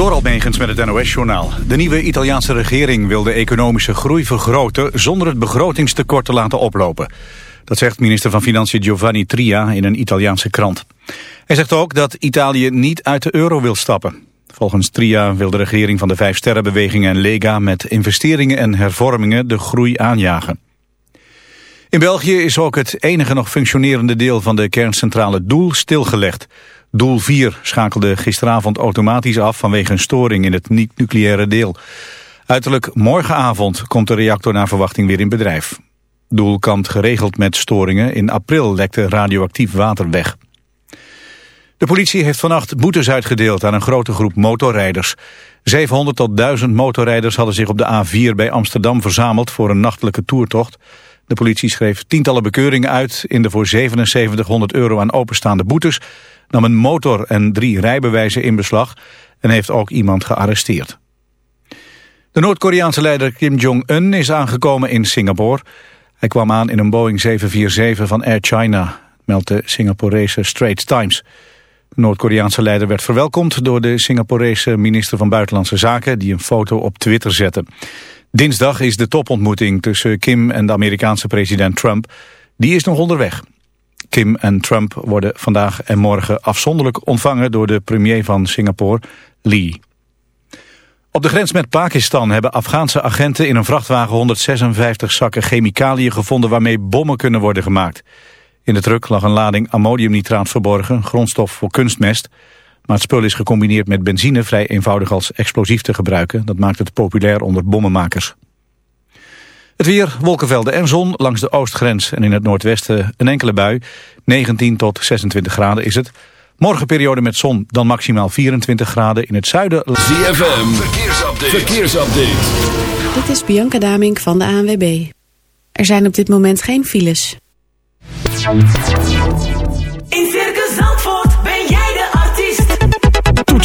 Door Almegens met het NOS-journaal. De nieuwe Italiaanse regering wil de economische groei vergroten... zonder het begrotingstekort te laten oplopen. Dat zegt minister van Financiën Giovanni Tria in een Italiaanse krant. Hij zegt ook dat Italië niet uit de euro wil stappen. Volgens Tria wil de regering van de Vijf Sterrenbeweging en Lega... met investeringen en hervormingen de groei aanjagen. In België is ook het enige nog functionerende deel van de kerncentrale Doel stilgelegd. Doel 4 schakelde gisteravond automatisch af vanwege een storing in het niet-nucleaire deel. Uiterlijk morgenavond komt de reactor naar verwachting weer in bedrijf. Doel kampt geregeld met storingen. In april lekte radioactief water weg. De politie heeft vannacht boetes uitgedeeld aan een grote groep motorrijders. 700 tot 1000 motorrijders hadden zich op de A4 bij Amsterdam verzameld voor een nachtelijke toertocht. De politie schreef tientallen bekeuringen uit in de voor 7700 euro aan openstaande boetes, nam een motor en drie rijbewijzen in beslag en heeft ook iemand gearresteerd. De Noord-Koreaanse leider Kim Jong-un is aangekomen in Singapore. Hij kwam aan in een Boeing 747 van Air China, meldt de Singaporese Straits Times. De Noord-Koreaanse leider werd verwelkomd door de Singaporese minister van Buitenlandse Zaken... die een foto op Twitter zette. Dinsdag is de topontmoeting tussen Kim en de Amerikaanse president Trump. Die is nog onderweg. Kim en Trump worden vandaag en morgen afzonderlijk ontvangen door de premier van Singapore, Lee. Op de grens met Pakistan hebben Afghaanse agenten in een vrachtwagen 156 zakken chemicaliën gevonden waarmee bommen kunnen worden gemaakt. In de truck lag een lading ammoniumnitraat verborgen, grondstof voor kunstmest. Maar het spul is gecombineerd met benzine vrij eenvoudig als explosief te gebruiken. Dat maakt het populair onder bommenmakers. Het weer, wolkenvelden en zon langs de oostgrens en in het noordwesten een enkele bui. 19 tot 26 graden is het. Morgen periode met zon, dan maximaal 24 graden in het zuiden. ZFM, verkeersupdate. verkeersupdate. Dit is Bianca Damink van de ANWB. Er zijn op dit moment geen files. In Circus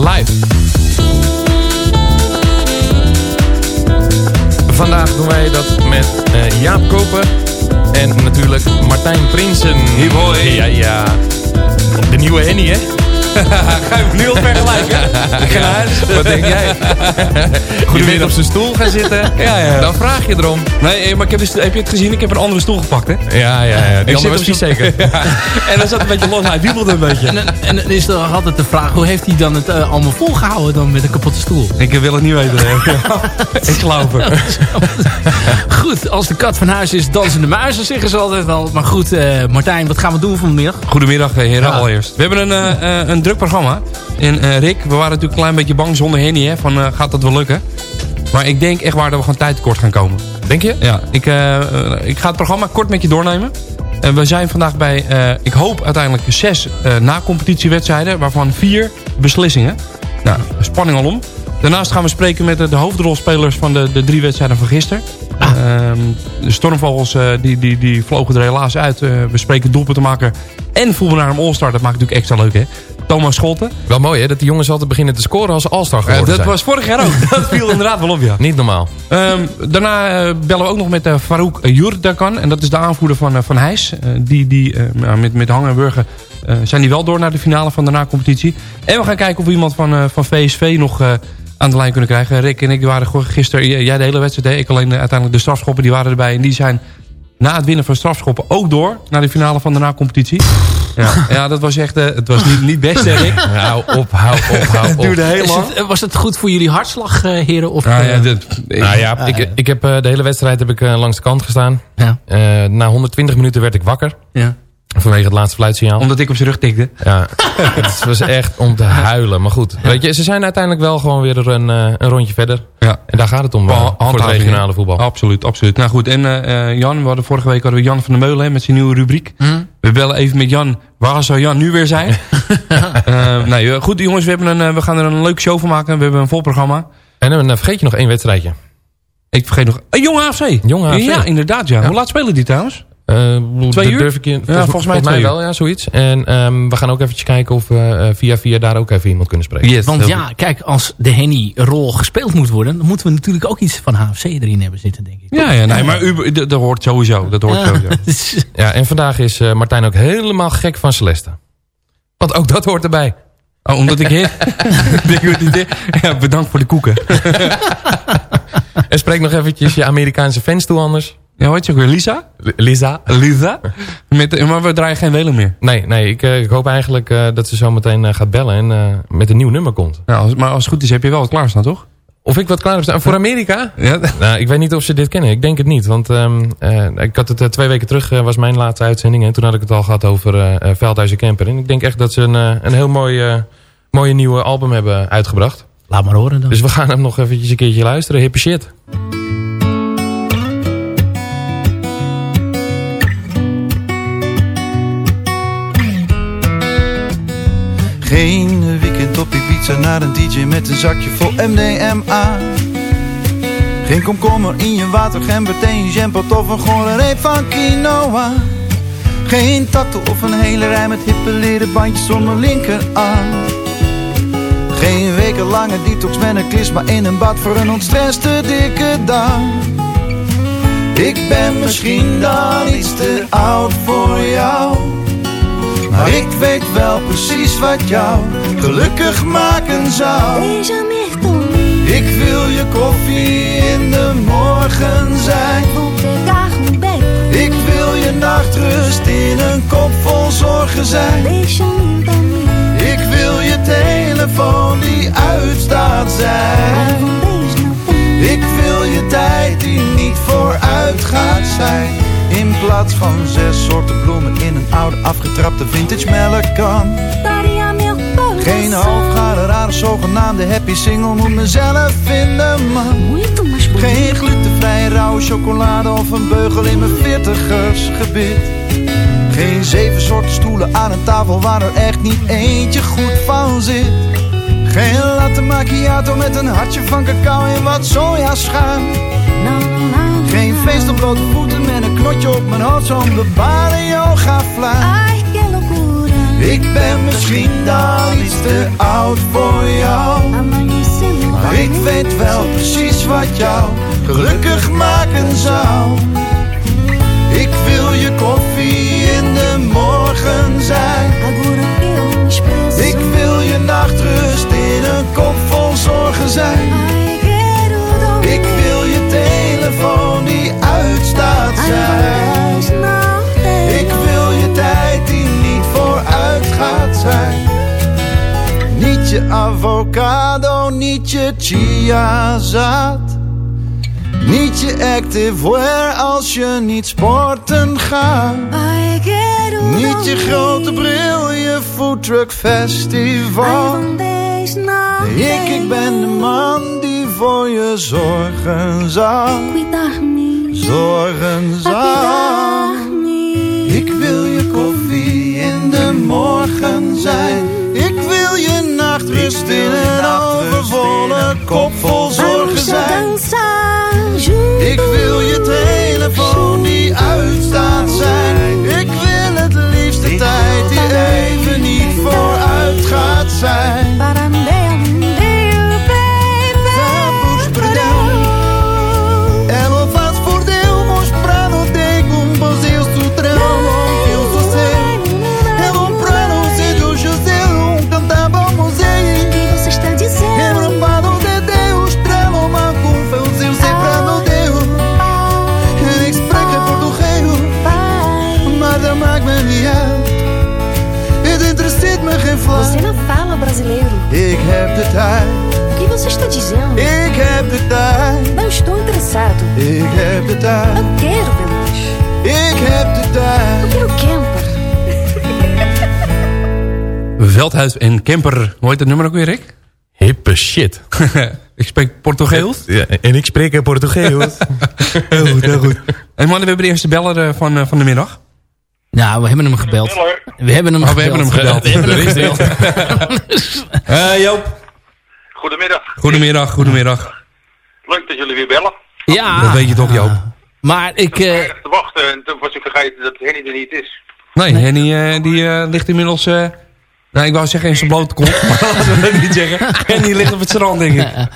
Live. Vandaag doen wij dat met eh, Jaap Koper en natuurlijk Martijn Prinsen. Hoi. Ja, ja. De nieuwe Henny, hè? Ga je nu al vergelijken? Ik ga naar huis. Wat denk jij? Je bent op zijn stoel gaan zitten. Ja, ja. Dan vraag je erom. Nee, eh, maar ik heb, dus, heb je het gezien? Ik heb een andere stoel gepakt, hè? Ja, ja, ja. Die Ik andere zit was op niet zeker. Ja. En dan zat een beetje los. Hij wiebelde een beetje. En, en dan is er altijd de vraag, hoe heeft hij dan het eh, allemaal volgehouden dan met een kapotte stoel? Ik wil het niet weten. hè. ik geloof het. Goed, als de kat van huis is, dansen de muizen, zeggen ze altijd wel. Maar goed, eh, Martijn, wat gaan we doen vanmiddag? Goedemiddag, heren, Ja. allereerst. We hebben een, eh, eh, een druk programma. En eh, Rick, we waren natuurlijk een klein beetje bang zonder Henny, hè? Van, eh, gaat dat wel lukken? Maar ik denk echt waar dat we gewoon tijd tekort gaan komen. Denk je? Ja, ik, eh, ik ga het programma kort met je doornemen. En we zijn vandaag bij, ik hoop uiteindelijk zes na-competitiewedstrijden... waarvan vier beslissingen. Nou, spanning al om. Daarnaast gaan we spreken met de, de hoofdrolspelers van de, de drie wedstrijden van gisteren. Ehm, de stormvogels uh, die, die, die vlogen er helaas uit. Uh, we spreken doelpunten maken en voetbal naar een All-Star. Dat maakt natuurlijk extra leuk, hè? Thomas Scholten. Wel mooi, hè? Dat die jongens altijd beginnen te scoren als All-Star geworden dat zijn. was vorig jaar ook. dat viel inderdaad wel op, ja. Niet normaal. Um, daarna uh, bellen we ook nog met uh, Farouk Jurdakan. En dat is de aanvoerder van, van Heijs. die die met, met Hang en Burger zijn die wel door naar de finale van de na-competitie. En we gaan kijken of we iemand van, van VSV nog aan de lijn kunnen krijgen. Rick en ik waren gisteren, jij de hele wedstrijd, ik alleen uiteindelijk de strafschoppen, die waren erbij. En die zijn na het winnen van strafschoppen ook door naar de finale van de na-competitie. Ja, ja, dat was echt, uh, het was niet, niet best, zeg ik. Hou op, hou op, hou op. Het duurde heel lang. Het, was het goed voor jullie hartslag, uh, heren? Of, nou ja, dit, ik, nou ja ik, ik heb uh, de hele wedstrijd heb ik langs de kant gestaan. Ja. na 120 minuten werd ik wakker. Ja. Vanwege het laatste fluitsignaal. Omdat ik op zijn rug tikte. Ja, het was echt om te huilen. Maar goed, weet je, ze zijn uiteindelijk wel gewoon weer een, een rondje verder. Ja. En daar gaat het om uh, voor het regionale voetbal. Absoluut, absoluut. Nou goed, en uh, Jan, we hadden vorige week hadden we Jan van der Meulen hè, met zijn nieuwe rubriek. Mm. We bellen even met Jan. Waar zou Jan nu weer zijn? uh, nee, goed jongens, we, hebben een, we gaan er een leuke show van maken. We hebben een vol programma. En dan vergeet je nog één wedstrijdje. Ik vergeet nog... Een jonge AFC. Jonge AFC. Ja, inderdaad. Ja. ja. Hoe laat spelen die trouwens? Uh, twee uur? Durf ik in, ja, volgens mij, volgens mij wel, ja, zoiets. En um, we gaan ook eventjes kijken of we uh, via via daar ook even iemand kunnen spreken. Yes, Want ja, goed. kijk, als de Henny-rol gespeeld moet worden... dan moeten we natuurlijk ook iets van HFC erin hebben zitten, denk ik. Ja, ja nee, maar u, dat hoort sowieso. Dat hoort ja. sowieso. ja, en vandaag is uh, Martijn ook helemaal gek van Celeste. Want ook dat hoort erbij. Oh, omdat ik... ja, bedankt voor de koeken. en spreek nog eventjes je Amerikaanse fans toe anders. Ja, heet je ook weer? Lisa? L Lisa. Lisa? Met, maar we draaien geen Welen meer. Nee, nee ik, uh, ik hoop eigenlijk uh, dat ze zo meteen uh, gaat bellen en uh, met een nieuw nummer komt. Ja, als, maar als het goed is heb je wel wat klaarstaan, toch? Of ik wat klaar heb staan. Voor Amerika? Ja. Nou, ik weet niet of ze dit kennen. Ik denk het niet. Want um, ik had het twee weken terug, was mijn laatste uitzending. En toen had ik het al gehad over Veldhuizen Camper. En ik denk echt dat ze een, een heel mooi, mooie nieuwe album hebben uitgebracht. Laat maar horen dan. Dus we gaan hem nog eventjes een keertje luisteren. Hippe shit. Geen weekend op Ibiza naar een DJ met een zakje vol MDMA. Geen komkommer in je water, gember, thee, jampot of een gore reep van quinoa. Geen tattoo of een hele rij met hippe leren bandjes zonder linkerarm. Geen wekenlange detox met een klisma in een bad voor een ontstresste dikke darm. Ik ben misschien dan iets te oud voor jou. Maar ik weet wel precies wat jou gelukkig maken zou. Ik wil je koffie in de morgen zijn. Ik wil je nachtrust in een kop vol zorgen zijn. Ik wil je telefoon die uitstaat zijn. Ik wil je tijd die niet vooruit gaat zijn. In plaats van zes soorten bloemen in een oude afgetrapte vintage melkkan. Geen halfgare rare zogenaamde happy single moet mezelf vinden man. Geen glutenvrije rauwe chocolade of een beugel in mijn veertigers gebit. Geen zeven soorten stoelen aan een tafel waar er echt niet eentje goed van zit. Geen latte macchiato met een hartje van cacao en wat sojaschuim. Geen feest op blote voeten met knotje op mijn hoofd zo'n bebaarde yoga fluit. Ik ben misschien dan iets te oud voor jou. Maar ik weet wel precies wat jou gelukkig maken zou. Ik wil je koffie in de morgen zijn. Avocado, niet je chiazaad. Niet je activewear als je niet sporten gaat. Niet je grote bril, je foodtruck festival. Ik, ik ben de man die voor je zorgen zal. Zorgen zal. Ik wil je koffie in de morgen zijn. Ik nachtrust in een overvolle kop vol zorgen zijn. Ik wil je telefoon die uitstaat zijn. Ik wil het liefst de tijd die even niet vooruit gaat zijn. Ik heb de tijd, O que você está dizendo? ik heb de tijd, Não estou interessado. ik heb de tijd, Não quero velas. ik heb de tijd. Eu quero camper. Veldhuis en Kemper. Hoe heet het nummer ook weer, Rick? Hippe shit. ik spreek Portugeels. Ja, en ik spreek Portugees. heel goed, heel goed. En mannen, we hebben de eerste beller eh, van, eh, van de middag. Nou, we hebben hem gebeld. We hebben hem Oh, we gebeld. hebben hem gebeld. We hebben hem gebeld. Eh, Joop. Goedemiddag. Goedemiddag, goedemiddag. Leuk dat jullie weer bellen. Ja. Dat weet je toch, Joop? Maar ik... eh, Erg te wachten en toen was ik vergeten dat Henny er niet is. Nee, Henny eh, die eh, ligt inmiddels... eh, nou, ik wou zeggen in zijn blote kont, maar laten we dat niet zeggen. Henny ligt op het strand, denk ik.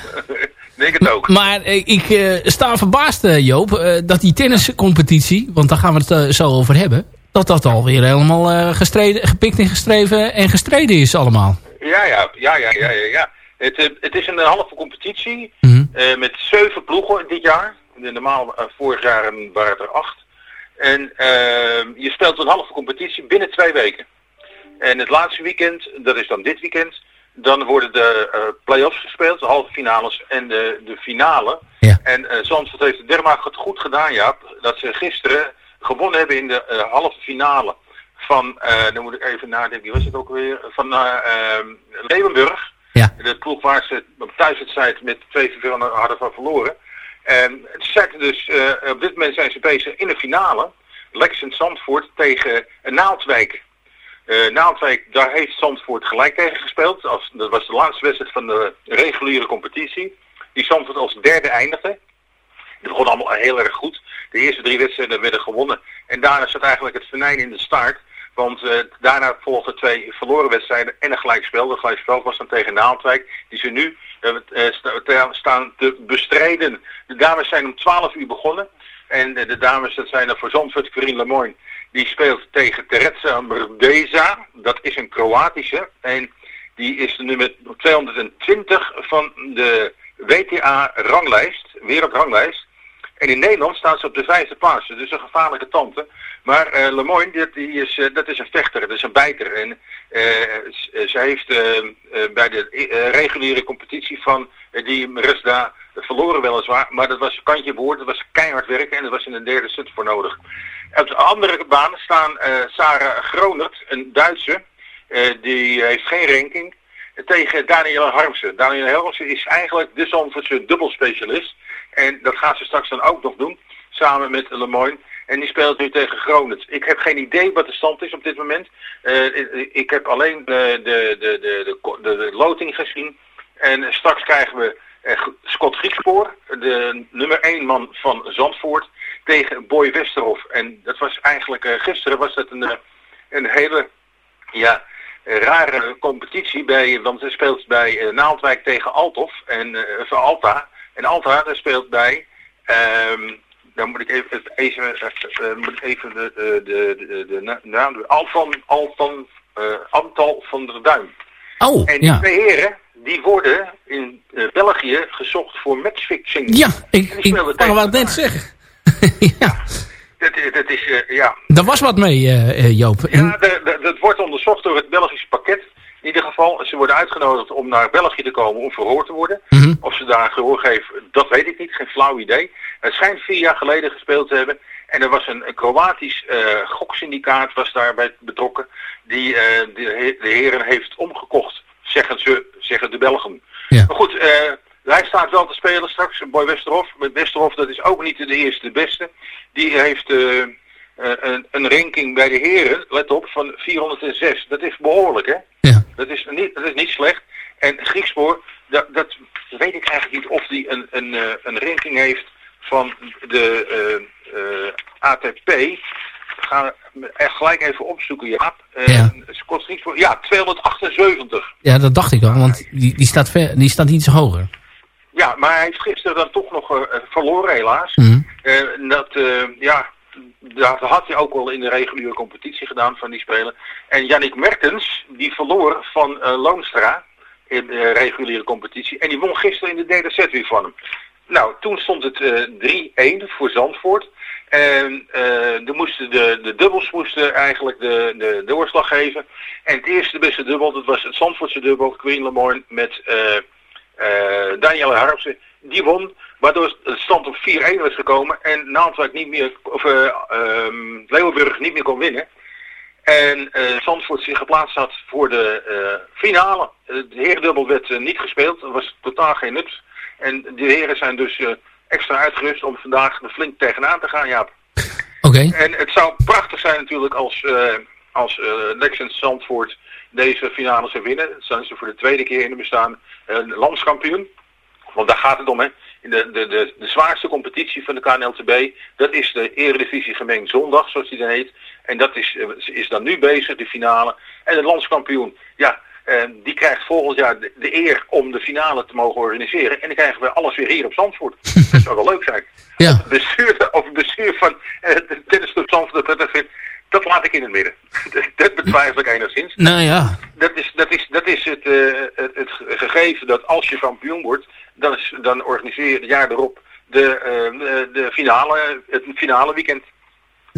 Denk het ook. Maar ik eh, sta verbaasd, eh, Joop, eh, dat die tenniscompetitie, want daar gaan we het zo over hebben, dat dat alweer helemaal eh, gestreden, gepikt en gestreven en gestreden is allemaal. Ja, ja, ja, ja, ja, ja. Het, eh, het is een halve competitie Mhm. eh, met zeven ploegen dit jaar. De normaal eh, vorig jaar waren het er acht. En eh, je speelt een halve competitie binnen twee weken. En het laatste weekend, dat is dan dit weekend, dan worden de eh play-offs gespeeld, de halve finales en de, de finale. Ja. En eh Zandvoort heeft het dermate goed gedaan, Jaap, dat ze gisteren gewonnen hebben in de eh, halve finale van, eh, dan moet ik even nadenken, wie was het ook weer, van eh eh, Leeuwenburg. Ja. De ploeg waar ze op thuiswedstrijd met 2 veel hadden van verloren. En ze dus, op dit moment zijn ze bezig in de finale. Lex en Zandvoort tegen Naaldwijk. Naaldwijk, daar heeft Zandvoort gelijk tegen gespeeld. Als, dat was de laatste wedstrijd van de reguliere competitie. Die Zandvoort als derde eindigde. Die begon allemaal heel erg goed. De eerste drie wedstrijden werden gewonnen. En daarna zat eigenlijk het venijn in de staart. Want eh, daarna volgden twee verloren wedstrijden en een gelijkspel. Dat gelijkspel was dan tegen Naaldwijk. Die ze nu eh, eh, staan te bestrijden. De dames zijn om 12 uur begonnen. En de dames, dat zijn er voor Zandvoort, Corinne Lemoyne. Die speelt tegen Teretsa Mrdeza. Dat is een Kroatische. En die is de nummer 220 van de WTA-ranglijst, wereldranglijst. In Nederland staat ze op de vijfde plaats. Dus een gevaarlijke tante. Maar eh Lemoyne, die, is, eh, dat is een vechter, dat is een bijter. En eh, ze heeft bij de reguliere competitie van die Marisda verloren weliswaar. Maar dat was kantje boord, dat was keihard werken en er was in een derde set voor nodig. Op de andere baan staan Sarah Gronert, een Duitse. Die heeft geen ranking. Tegen Daniel Harmsen. Daniel Harmsen is eigenlijk de Zandvoortse dubbelspecialist. En dat gaat ze straks dan ook nog doen. Samen met Lemoyne. En die speelt nu tegen Gronert. Ik heb geen idee wat de stand is op dit moment. Eh, ik- heb alleen de, de, de, de, de, loting gezien. En straks krijgen we eh, Scott Griekspoor, de nummer 1 man van Zandvoort, tegen Boy Westerhof. En dat was eigenlijk, eh, gisteren was dat een, eh, een hele ja, rare competitie. Bij, want hij speelt bij eh, Naaldwijk tegen Althof en eh, Alta. En Alta dat speelt bij, ehm, dan moet ik even, even, eh, eh, moet ik even de, de, de, de, de na- naam, de Altan, Altan, eh, Antal van der Duim. Oh, En die ja. twee heren, die worden in België gezocht voor matchfixing. Ja, ik, ik tegen wat net zeggen. Dat, is- dat is, ja, Daar was wat mee, Joop. En- Ja, dat wordt onderzocht door het Belgische pakket. In ieder geval, ze worden uitgenodigd om naar België te komen om verhoord te worden. Mhm. Of ze daar gehoor geven, dat weet ik niet. Geen flauw idee. Het schijnt vier jaar geleden gespeeld te hebben. En er was een, een Kroatisch eh goksyndicaat was daarbij betrokken. Die eh, de, he- de heren heeft omgekocht, zeggen ze, zeggen de Belgen. Ja. Maar goed, eh, Hij staat wel te spelen straks, Boy Westerhof. Met Westerhof, dat is ook niet de eerste de beste. Die heeft een, een ranking bij de heren, let op, van 406. Dat is behoorlijk, hè? Ja. Dat is niet, dat is niet slecht. En Griekspoor, dat, dat weet ik eigenlijk niet of die een, een, eh, een ranking heeft van de eh, eh, ATP. Ga echt gelijk even opzoeken, Jaap. Ja. Scott Griekspoor, ja, 278. Ja, dat dacht ik al, want die, die, staat, ver, die staat iets hoger. Ja, maar hij heeft gisteren dan toch nog verloren helaas. Eh, dat, ja, dat had hij ook wel in de reguliere competitie gedaan van die speler. En Yannick Mertens, die verloor van eh, Loonstra in de reguliere competitie. En die won gisteren in de derde set weer van hem. Nou, toen stond het eh 3-1 voor Zandvoort. En eh, de, moesten de, de dubbels moesten eigenlijk de, de, doorslag geven. En het eerste beste dubbel, dat was het Zandvoortse dubbel, Queen Lemoyne met eh eh Danielle Harpsen. Die won, waardoor het stand op 4-1 was gekomen. En Naaldwijk niet meer, of Leeuwenburg niet meer kon winnen. En eh Zandvoort zich geplaatst had voor de eh, finale. De herendubbel werd niet gespeeld. Er was totaal geen nut. En de heren zijn dus extra uitgerust om vandaag er flink tegenaan te gaan, Jaap. Oké. En het zou prachtig zijn natuurlijk als, als Lexens Zandvoort deze finale zou winnen. Dan zijn ze voor de tweede keer in het bestaan landskampioen. Want daar gaat het om, hè. De, de, de, de zwaarste competitie van de KNLTB, dat is de Eredivisie Gemengd Zondag, zoals die dan heet. En dat is, eh, is dan nu bezig, de finale. En de landskampioen, ja, eh, die krijgt volgend jaar de, de eer om de finale te mogen organiseren. En dan krijgen we alles weer hier op Zandvoort. dat zou wel leuk zijn. Ja. Het bestuur, of het bestuur van eh, de tennisclub Zandvoort dat vindt, dat laat ik in het midden. dat betwijfel ik enigszins. Nou ja, Dat is, dat is, dat is het, eh, het, het gegeven dat als je kampioen wordt, dan, is, dan organiseer je het jaar erop de, eh, de, finale, het finale weekend.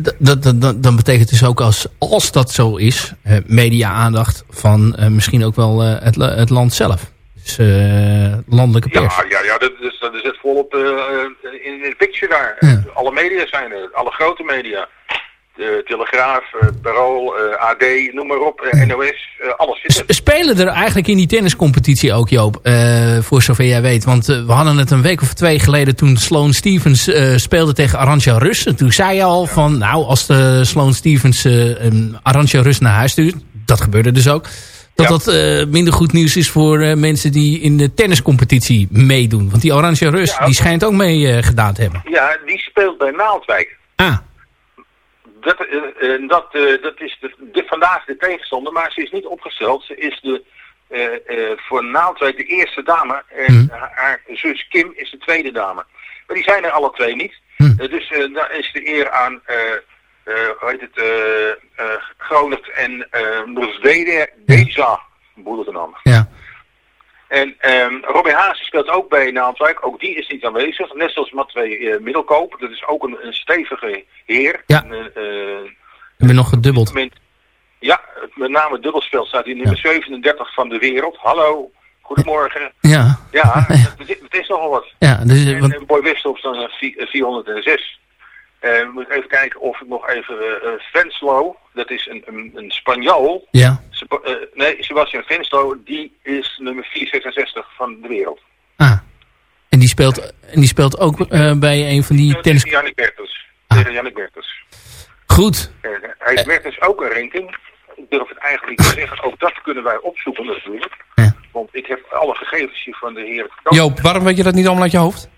d- dat, dat, dan betekent dus ook als, als dat zo is, eh, media-aandacht van misschien ook wel het, het land zelf. Dus landelijke pers. Ja, ja, ja dat, is, dat is het volop in de picture daar. Ja. Alle media zijn er, alle grote media. De Telegraaf, eh, Parool, eh, AD, noem maar op, eh, NOS, eh, alles zit er. Spelen er eigenlijk in die tenniscompetitie ook, Joop, eh, voor zover jij weet? Want eh, we hadden het een week of twee geleden toen Sloane Stevens eh, speelde tegen Arantxa Rus. En toen zei je al van, nou, als de Sloane Stevens eh een Arantxa Rus naar huis stuurt, dat gebeurde dus ook, dat Ja. dat eh, minder goed nieuws is voor eh, mensen die in de tenniscompetitie meedoen. Want die Arantxa Rus, Ja. die schijnt ook mee eh, gedaan te hebben. Ja, die speelt bij Naaldwijk. Ah, Dat, eh, dat, eh, dat is de, de, vandaag de tegenstander, maar ze is niet opgesteld. Ze is de, eh, voor Naaldwijk de eerste dame en Mhm. haar, zus Kim is de tweede dame. Maar die zijn er alle twee niet. Eh, dus daar is de eer aan, eh eh hoe heet het, eh eh Gronert en Noordzweden, Deja, boerlijke naam. ja. En ehm Robin Haase speelt ook bij Naaldwijk. Ook die is niet aanwezig. Net zoals Matwee eh, Middelkoop. Dat is ook een, een stevige heer. Ja. En, ben nog gedubbeld. moment- ja, met name dubbelspel staat hij nummer 37 van de wereld. Hallo, goedemorgen. Ja, Ja, het, is- het is nogal wat. ja dus, En, want, Boy vi- eh, 406. Eh moet even kijken of ik nog even... eh eh, Venslo, dat is een, een, een Spanjool. ja. Seba- eh, nee, Sebastian Venslo, die is nummer 466 van de wereld. Ah. En die speelt, en die speelt ook eh, bij een van die Eh, tennis... Tegen Jannik Bertens. Ah. Tegen Jannik Bertens. Goed. Eh, hij heeft Bertens ook een ranking. Ik durf het eigenlijk niet te zeggen. Ook dat kunnen wij opzoeken natuurlijk. Ja. Want ik heb alle gegevens hier van de heer. Joop, waarom weet je dat niet allemaal uit je hoofd?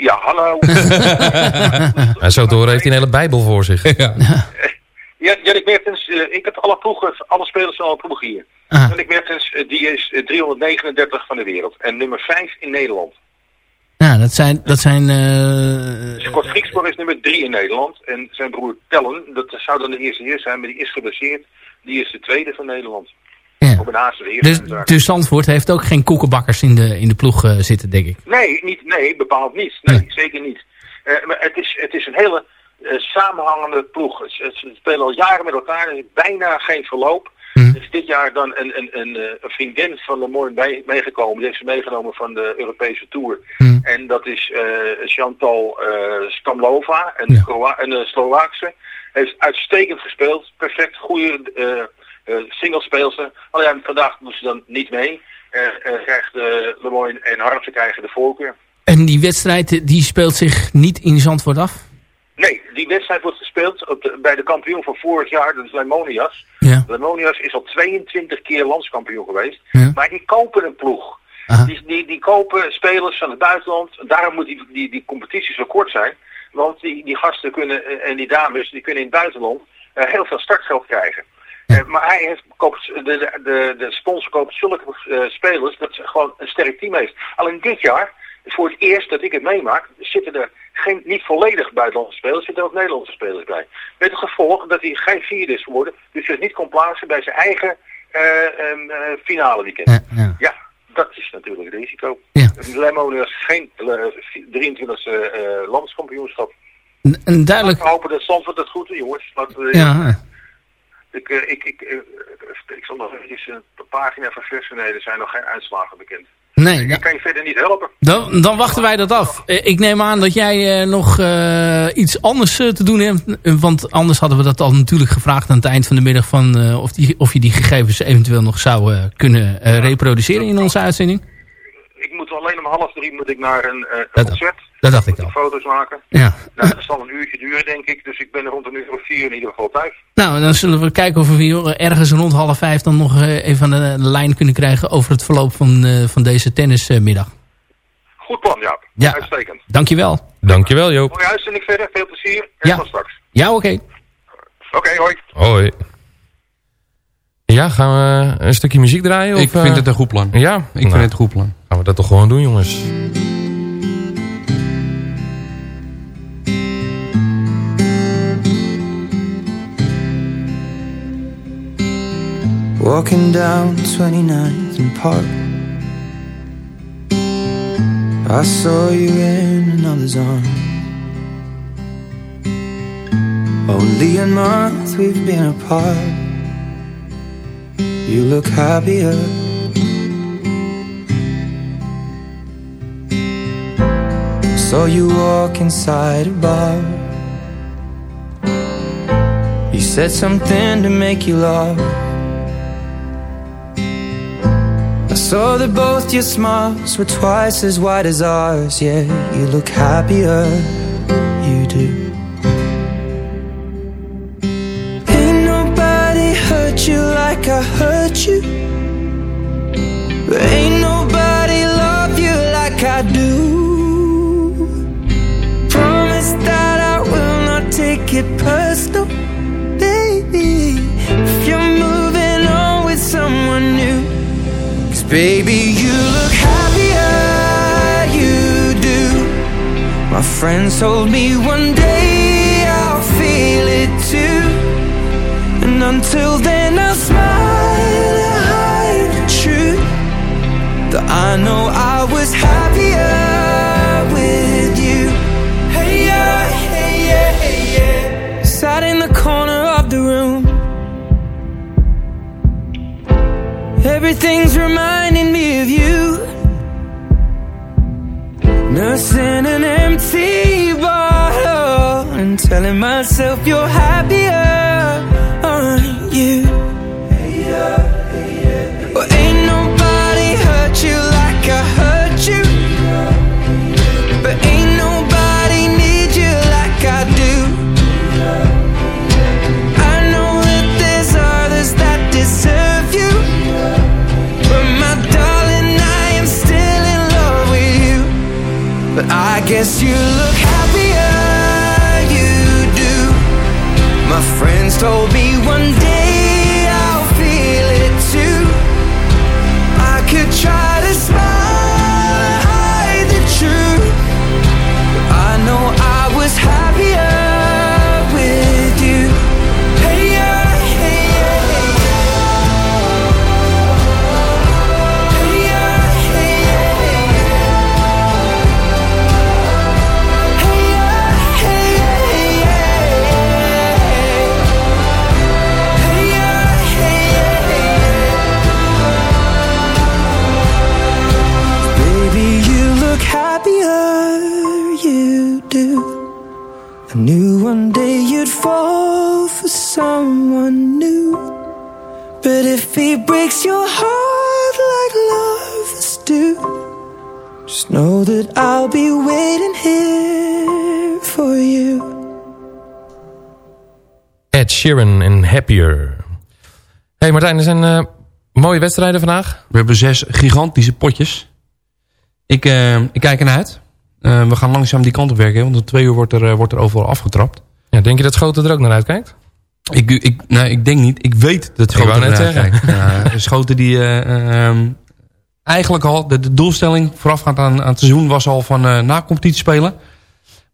Ja, hallo. En zo door heeft hij een hele bijbel voor zich. Ja. ja, Jannik Mertens, eh, ik heb alle ploegen, alle spelers van alle ploegen hier. Ah. Jannik Mertens, eh, die is eh, 339 van de wereld. En nummer 5 in Nederland. Nou, dat zijn... Dat zijn eh, Scott Griekspoor is nummer 3 in Nederland. En zijn broer Tellen, dat zou dan de eerste heer zijn, maar die is geblesseerd. Die is de tweede van Nederland. Ja. Op een haast heer. Dus, dus Zandvoort heeft ook geen koekenbakkers in de, in de ploeg eh, zitten, denk ik. Nee, niet, nee, bepaald niet. Nee, Nee. zeker niet. Eh, maar het is, het is een hele eh, samenhangende ploeg. Ze, spelen al jaren met elkaar. Er is bijna geen verloop. Mhm. Er is dit jaar dan een, een, een, een vriendin van Lemoyne bij, meegekomen. Die heeft ze meegenomen van de Europese Tour. Mhm. En dat is Chantal Stamlova, een, Ja. Een Slovaakse. Heeft uitstekend gespeeld. Perfect, goede eh eh, singlespeelster. Alleen vandaag doen ze dan niet mee. eh, eh, krijgt Lemoyne en Harmsen krijgen de voorkeur. En die wedstrijd die speelt zich niet in Zandvoort af? Nee, die wedstrijd wordt gespeeld op de- bij de kampioen van vorig jaar, dat is Lemonias. Ja. Lemonias is al 22 keer landskampioen geweest, Ja. maar die kopen een ploeg. Die, die, die kopen spelers van het buitenland, daarom moet die, die, die competitie zo kort zijn. Want die, die gasten kunnen, en die dames, die kunnen in het buitenland heel veel startgeld krijgen. Eh, maar hij heeft, koopt, de, de, de, sponsor koopt zulke eh, spelers dat ze gewoon een sterk team heeft. Alleen dit jaar, voor het eerst dat ik het meemaak, zitten er geen, niet volledig buitenlandse spelers, zitten er ook Nederlandse spelers bij. Met het gevolg dat hij geen vierde is geworden, dus zich niet kon plaatsen bij zijn eigen eh, finale weekend. Ja, ja. Ja, dat is natuurlijk het risico. Ja. Lemonias is geen eh, 23e eh, landskampioenschap. Duidelijk... We hopen dat Zandvoort het goed doet, jongens. We- Ja, ik, eh, ik, ik, eh, ik zal nog eventjes een pagina verfrissen. Nee, er zijn nog geen uitslagen bekend. nee, Ik kan je verder niet helpen. dan, dan wachten wij dat af. Eh, Ik neem aan dat jij nog iets anders te doen hebt. Want anders hadden we dat al natuurlijk gevraagd aan het eind van de middag. Van, of, die, of je die gegevens eventueel nog zou kunnen reproduceren in onze uitzending. Ik moet alleen om half drie moet ik naar een eh, Dat- concert. Dat dacht ik al. foto's maken. Ja. Nou, dat zal een uurtje duren, denk ik. Dus ik ben er rond een uur of vier in ieder geval thuis. Nou, dan zullen we kijken of we hier ergens rond half vijf dan nog eh, even aan de, de lijn kunnen krijgen over het verloop van, eh, van deze tennismiddag. Goed plan, Jaap. Ja. Uitstekend. Dankjewel. Dankjewel Joop. Mooie uitzending verder. Veel plezier. En Ja. tot straks. Ja, oké. Oké, hoi. Hoi. Ja, gaan we een stukje muziek draaien? Ik of, eh? vind het een goed plan. Ja? Ik Nou, vind het een goed plan. Gaan we dat toch gewoon doen, jongens. Walking down 29th and Park I saw you in another's arms Only a month we've been apart You look happier Saw you walk inside a bar You said something to make you laugh I saw that both your smiles were twice as wide as ours. Yeah, you look happier, you do. I hurt you. But Ain't nobody love you like I do. Promise that I will not take it personal, baby. If you're moving on with someone new. Cause baby, you look happier, you do. My friends told me one day I'll feel it too. And until then, I'll smile I know I was happier with you. Hey, yeah, hey, yeah, hey, yeah. Sat in the corner of the room. Everything's reminding me of you. Nursing an empty bottle and telling myself you're happier, Guess you look happier, you do. My friends told me hey Martijn, er zijn uh, mooie wedstrijden vandaag. We hebben zes gigantische potjes. Ik, uh, ik kijk ernaar uit. Uh, we gaan langzaam die kant op werken, want om twee uur wordt er, wordt er overal afgetrapt. Ja, denk je dat Schoten er ook naar uitkijkt? Ik, ik, nou, ik denk niet. Ik weet dat Schoten er naar uitkijkt. Ja, Schoten die... Um, eigenlijk al, de, de, doelstelling voorafgaand aan, aan het seizoen was al van na competitie spelen.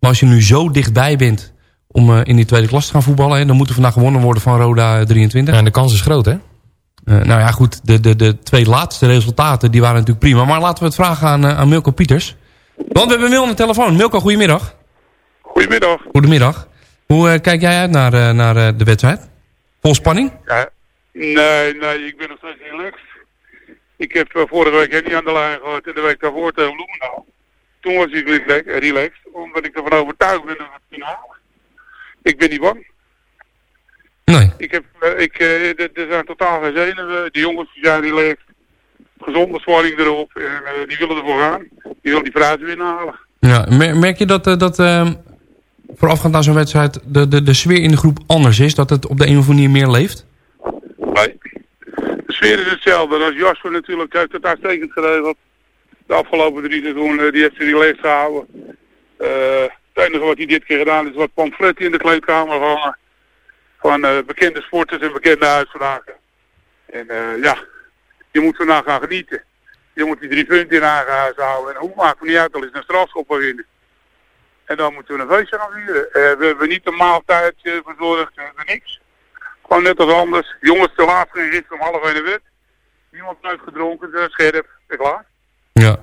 Maar als je nu zo dichtbij bent om uh, in die tweede klas te gaan voetballen... Hè, dan moet er vandaag gewonnen worden van Roda 23. Ja, en de kans is groot, hè? Uh, nou ja, goed, de, de, de twee laatste resultaten die waren natuurlijk prima. Maar laten we het vragen aan, aan Milko Pieters. Want we hebben Mil aan de telefoon. Milko, goedemiddag. Goedemiddag. Goedemiddag. Hoe kijk jij uit naar, naar de wedstrijd? Vol spanning? Ja, nee, nee, ik ben nog steeds relaxed. Ik heb uh, vorige week niet aan de lijn gehad en de week daarvoor tegen Bloemendaal. Toen was ik relaxed, omdat ik ervan overtuigd ben dat we het kunnen halen. Ik ben niet bang. Nee. Ik heb, uh, ik, uh, er zijn totaal geen zenuwen. De jongens die zijn relaxed. Gezonde spanning erop. En die willen ervoor gaan. Die willen die prijs winnen halen. Ja, merk je dat, dat ehm, voorafgaand aan zo'n wedstrijd de, de, de sfeer in de groep anders is? Dat het op de een of andere manier meer leeft? Nee. De sfeer is hetzelfde. Als Jasper natuurlijk heeft het uitstekend geregeld. De afgelopen drie seizoenen, die heeft ze relaxed gehouden. Uh, het enige wat hij dit keer gedaan is wat pamfletten in de kleedkamer hangen. Van uh, bekende sporters en bekende uitspraken. En uh, ja, je moet vandaag gaan genieten. Je moet die drie punten in eigen houden. En hoe maakt het niet uit, al is een strafschop winnen. En dan moeten we een feestje gaan vieren. we hebben niet een maaltijdje verzorgd, we hebben niks. Gewoon net als anders. Jongens te laat gericht om half in de wet. Niemand heeft gedronken, scherp, en klaar. Ja.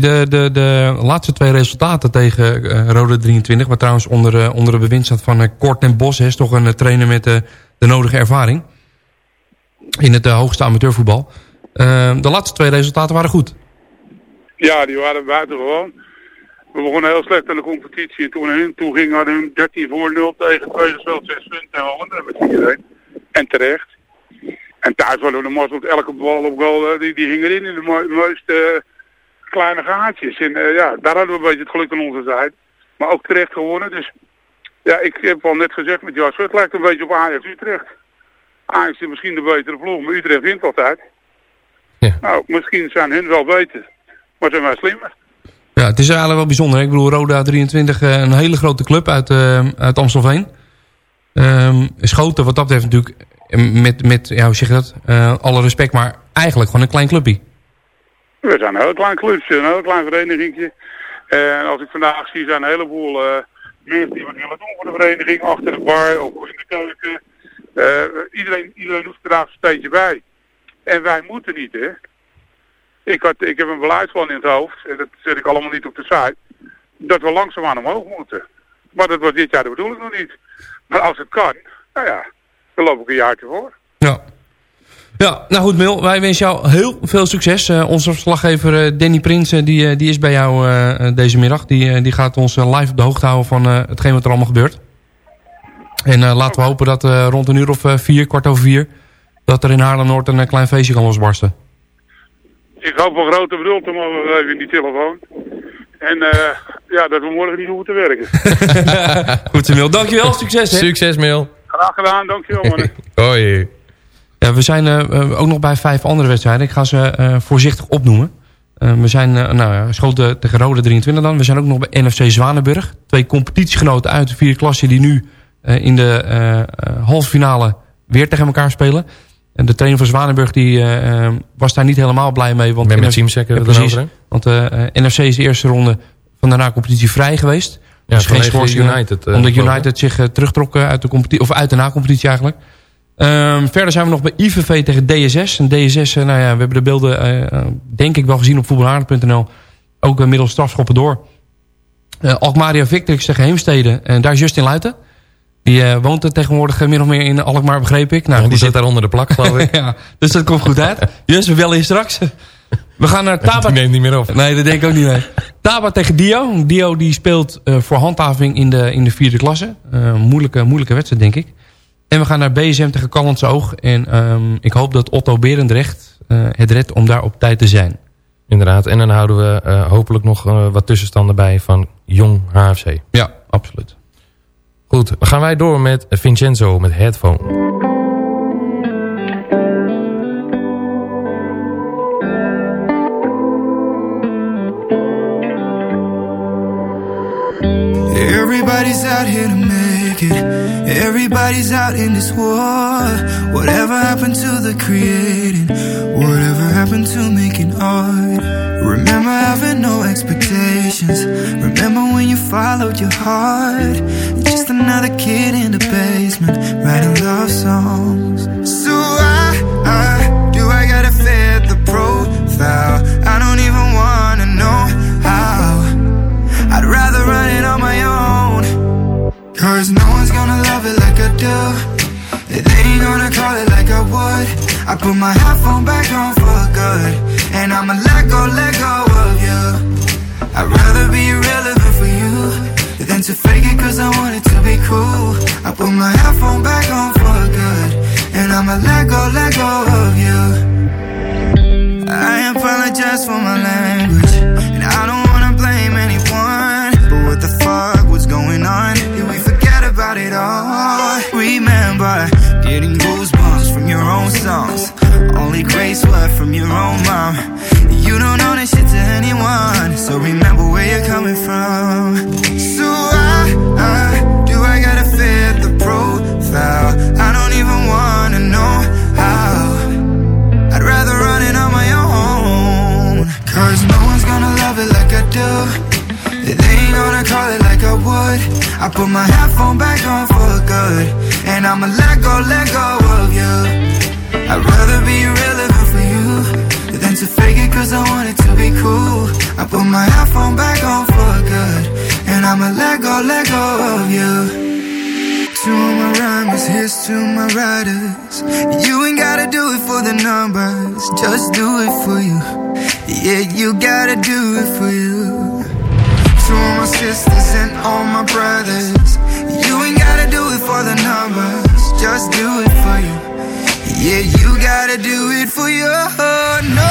De, de, de laatste twee resultaten tegen uh, Rode 23, wat trouwens onder, uh, onder de bewind staat van Kort en Bos, is toch een trainer met de nodige ervaring in het hoogste amateurvoetbal. de laatste twee resultaten waren goed. Ja, die waren buitengewoon. We begonnen heel slecht aan de competitie. En toen hun toe ging, hadden hun 13 voor 0 tegen gespeeld 6 punten en wonnen met iedereen. En terecht. En thuis hadden we de Moslims elke bal op goal, die, die ging erin in de mo mooiste kleine gaatjes. En uh, ja, daar hadden we een beetje het geluk aan onze zijde. Maar ook terecht gewonnen. Dus ja, ik heb al net gezegd met Jasper, het lijkt een beetje op Ajax Utrecht. Ajax is misschien de betere ploeg, maar Utrecht wint altijd. Ja. Nou, misschien zijn hun wel beter, maar zijn wij slimmer. Ja, het is eigenlijk wel bijzonder. Hè? Ik bedoel, Roda 23, een hele grote club uit, uh, uit Amstelveen. Um, Schoten wat dat betreft natuurlijk, met, met ja, hoe zeg je dat, uh, alle respect, maar eigenlijk gewoon een klein clubje. We zijn een heel klein clubje, een heel klein verenigingje. En als ik vandaag zie, zijn een heleboel uh, mensen die wat willen doen voor de vereniging, achter de bar of in de keuken. Uh, iedereen, iedereen doet er een steentje bij. En wij moeten niet, hè. Ik, had, ik heb een beleidsplan in het hoofd, en dat zet ik allemaal niet op de site, dat we langzaamaan omhoog moeten. Maar dat was dit jaar de bedoeling nog niet. Maar als het kan, nou ja, dan loop ik een jaartje voor. Ja. Ja, nou goed Mil, wij wensen jou heel veel succes. Uh, onze verslaggever uh, Danny Prins, uh, die, die is bij jou deze middag. Die, die gaat ons live op de hoogte houden van hetgeen wat er allemaal gebeurt. En laten we hopen dat rond een uur of vier, kwart over vier... dat er in Haarlem-Noord een klein feestje kan losbarsten. Ik hoop een grote bedoel te mogen geven in die telefoon. En ja, dat we morgen niet hoeven te werken. Goed, Mil. Dankjewel. Succes. Hè? Succes, Mil. Graag gedaan. Dankjewel, man. Hoi. Ja, we zijn uh, ook nog bij vijf andere wedstrijden. Ik ga ze uh, voorzichtig opnoemen. We zijn nou, ja, Schoten tegen Rode 23 dan. We zijn ook nog bij NFC Zwanenburg. Twee competitiegenoten uit de vierde klasse die nu in de halve finale weer tegen elkaar spelen. En de trainer van Zwanenburg die, was daar niet helemaal blij mee. Want met ja, precies, Want NFC is de eerste ronde van de na-competitie vrij geweest. Ja, dus geen United. omdat United zich terugtrok uit de, competitie, of uit de na-competitie eigenlijk. Um, verder zijn we nog bij IVV tegen DSS. En DSS, nou ja, we hebben de beelden uh, denk ik wel gezien op voetbalhaard.nl. Ook uh, middels strafschoppen door. Uh, Alkmaria Victrix tegen Heemstede. En daar is Justin Luiten. Die woont er tegenwoordig min of meer in Alkmaar, begreep ik. Nou, ja, die zit daar onder de plak, geloof ik. ja, dus dat komt goed uit. Just, we bellen je straks. We gaan naar Taba. Die neemt niet meer op. Nee, dat denk ik ook niet mee. Taba tegen Dio. Dio die speelt voor handhaving in de, in de vierde klasse. moeilijke, moeilijke wedstrijd, denk ik. En we gaan naar BSM tegen Callens Oog. En um, ik hoop dat Otto Berendrecht uh, het redt om daar op tijd te zijn. Inderdaad. En dan houden we eh, hopelijk nog eh, wat tussenstanden bij van Jong HFC. Ja, absoluut. Goed, dan gaan wij door met Vincenzo met Headphone. Everybody's out in this war. Whatever happened to the creating? Whatever happened to making art? Remember having no expectations. Remember when you followed your heart? Just another kid in the basement writing love songs. So I, I do I gotta fit the profile? Cause no one's gonna love it like I do. They ain't gonna call it like I would. I put my headphone back on for good. And I'ma let go, let go of you. I'd rather be irrelevant for you than to fake it cause I want it to be cool. I put my headphone back on for good. And I'ma let go, let go of you. I apologize for my language. Remember getting goosebumps from your own songs. Only grace word from your own mom. You don't own this shit to anyone. So remember where you're coming from. So I, I uh, do I gotta fit the profile? I don't even wanna know how. I'd rather run it on my own. Cause no one's gonna love it like I do. They ain't gonna call it I put my headphone back on for good. And I'ma let go, let go of you. I'd rather be irrelevant for you than to fake it cause I want it to be cool. I put my headphone back on for good. And I'ma let go, let go of you. To my rhymers, here's to my writers. You ain't gotta do it for the numbers, just do it for you. Yeah, you gotta do it for you. To all my sisters and all my brothers. You ain't gotta do it for the numbers, just do it for you. Yeah, you gotta do it for you. No,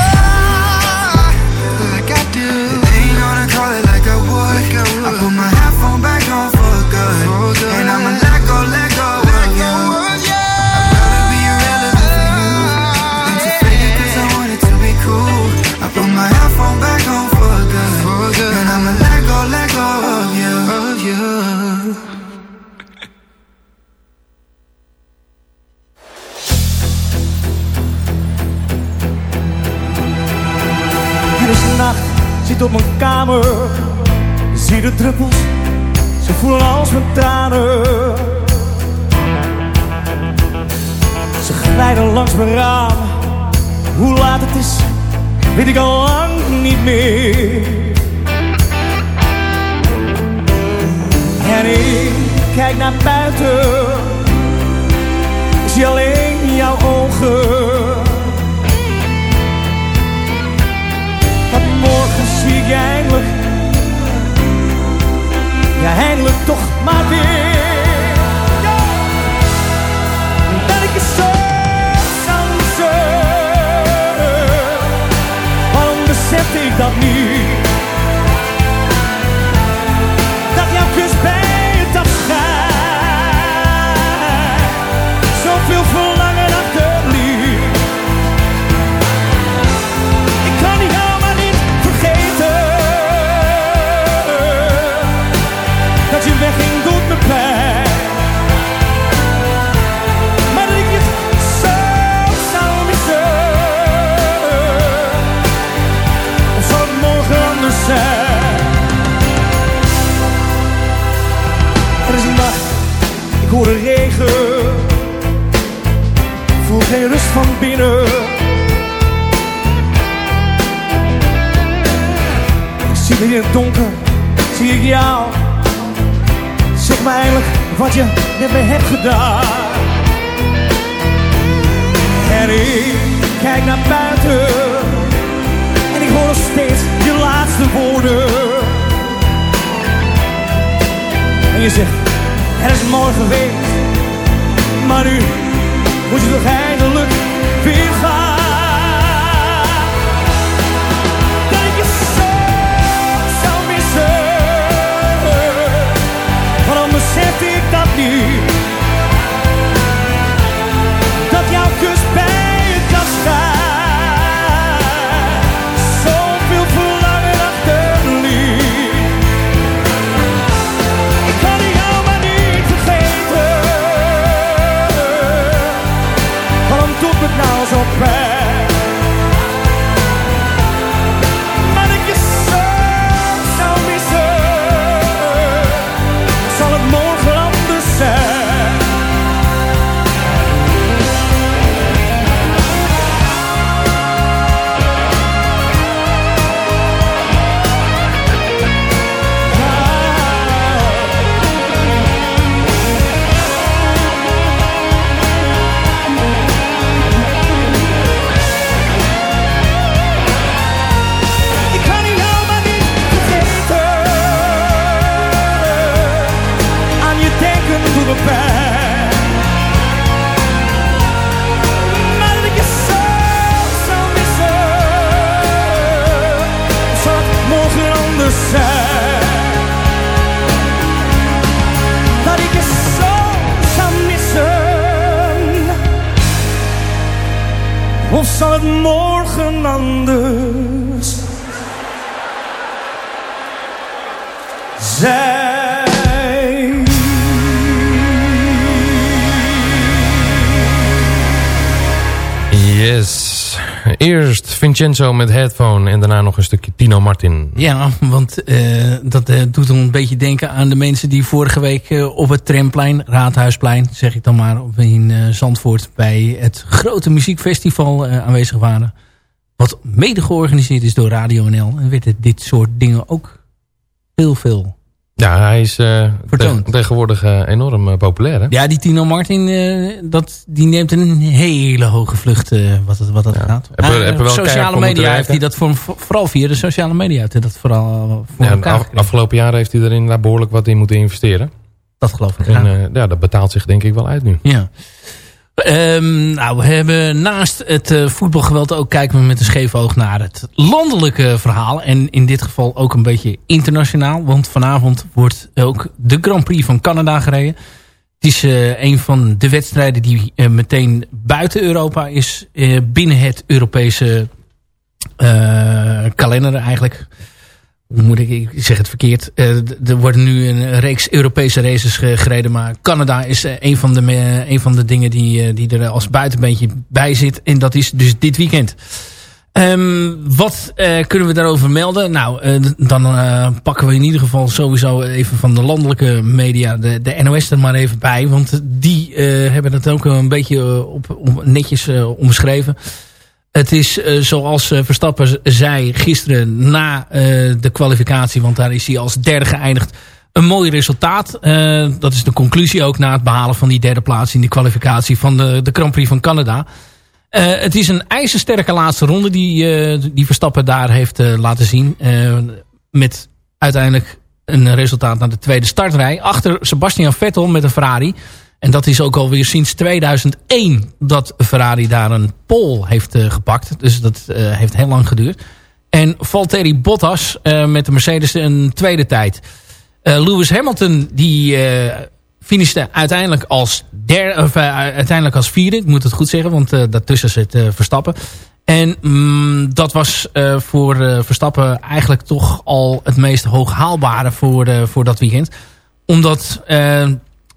like I do. They ain't gonna call it like I would. I put my headphone back on for good. And I'ma let go, let go of you. I'd rather be irrelevant for you than to fake it 'cause I want it to be cool. I put my headphone back on op mijn kamer. Zie de druppels, ze voelen als mijn tranen. Ze glijden langs mijn raam. Hoe laat het is, weet ik al lang niet meer. En ik kijk naar buiten. Ik zie alleen jouw ogen. Je eindelijk. Ja, eindelijk toch maar weer. Ja. Dat ik je zo zou missen. Waarom besefte ik dat niet? Vincenzo met Headphone en daarna nog een stukje Tino Martin. Ja, want eh, dat eh, doet een beetje denken aan de mensen die vorige week eh, op het tramplein, Raadhuisplein, zeg ik dan maar, in Zandvoort bij het grote muziekfestival aanwezig waren. Wat mede georganiseerd is door Radio NL. En werd dit soort dingen ook heel veel Ja, hij is te- tegenwoordig eh, enorm eh, populair. Hè? Ja, die Tino Martin, dat, die neemt een hele hoge vlucht wat, het, wat dat gaat. Heb er- Ah, heb er wel keihard sociale media heeft hij dat voor, vooral via de sociale media heeft hij dat vooral voor Ja, elkaar af- afgelopen jaar heeft hij er inderdaad behoorlijk wat in moeten investeren. Dat geloof ik En ja, dat betaalt zich denk ik wel uit nu. Ja. Ehm, nou, we hebben naast het eh, voetbalgeweld ook kijken we met een scheef oog naar het landelijke verhaal. En in dit geval ook een beetje internationaal. Want vanavond wordt ook de Grand Prix van Canada gereden. Het is eh, een van de wedstrijden die eh, meteen buiten Europa is. binnen het Europese kalender eigenlijk. Moet ik, ik zeg het verkeerd. Eh, er worden nu een reeks Europese races ge- gereden. Maar Canada is eh, een, van de, een van de dingen die, eh, die er als buitenbeentje bij zit. En dat is dus dit weekend. Ehm, wat kunnen we daarover melden? Nou, dan pakken we in ieder geval sowieso even van de landelijke media de, de NOS er maar even bij. Want die hebben het ook een beetje op, op- netjes omschreven. Het is eh, zoals eh, Verstappen zei gisteren na eh, de kwalificatie, want daar is hij als derde geëindigd. Een mooi resultaat. Dat is de conclusie ook na het behalen van die derde plaats in de kwalificatie van de, de Grand Prix van Canada. Het is een ijzersterke laatste ronde die, die Verstappen daar heeft laten zien. Met uiteindelijk een resultaat naar de tweede startrij. Achter Sebastian Vettel met een Ferrari. En dat is ook alweer sinds 2001 dat Ferrari daar een pole heeft eh, gepakt. Dus dat eh, heeft heel lang geduurd. En Valtteri Bottas eh, met de Mercedes een tweede tijd. Lewis Hamilton die finishte uiteindelijk als, der, of, uiteindelijk als vierde. Ik moet het goed zeggen, want daartussen zit Verstappen. En mm, dat was voor Verstappen eigenlijk toch al het meest hoog haalbare voor, voor dat weekend. Omdat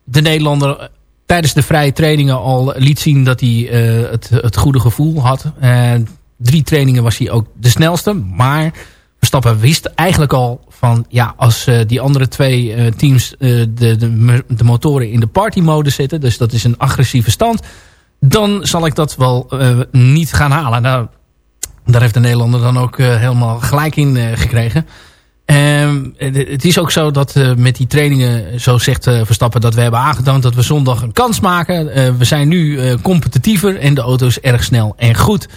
de Nederlander tijdens de vrije trainingen al liet zien dat hij eh, het, het goede gevoel had. Eh, drie trainingen was hij ook de snelste. Maar Verstappen wist eigenlijk al van... ja, als eh, die andere twee teams de, de, de motoren in de partymode zetten... dus dat is een agressieve stand... dan zal ik dat wel niet gaan halen. Nou, daar heeft de Nederlander dan ook helemaal gelijk in gekregen. Ehm, het is ook zo dat eh, met die trainingen, zo zegt eh, Verstappen, dat we hebben aangetoond dat we zondag een kans maken. Eh, we zijn nu competitiever en de auto is erg snel en goed.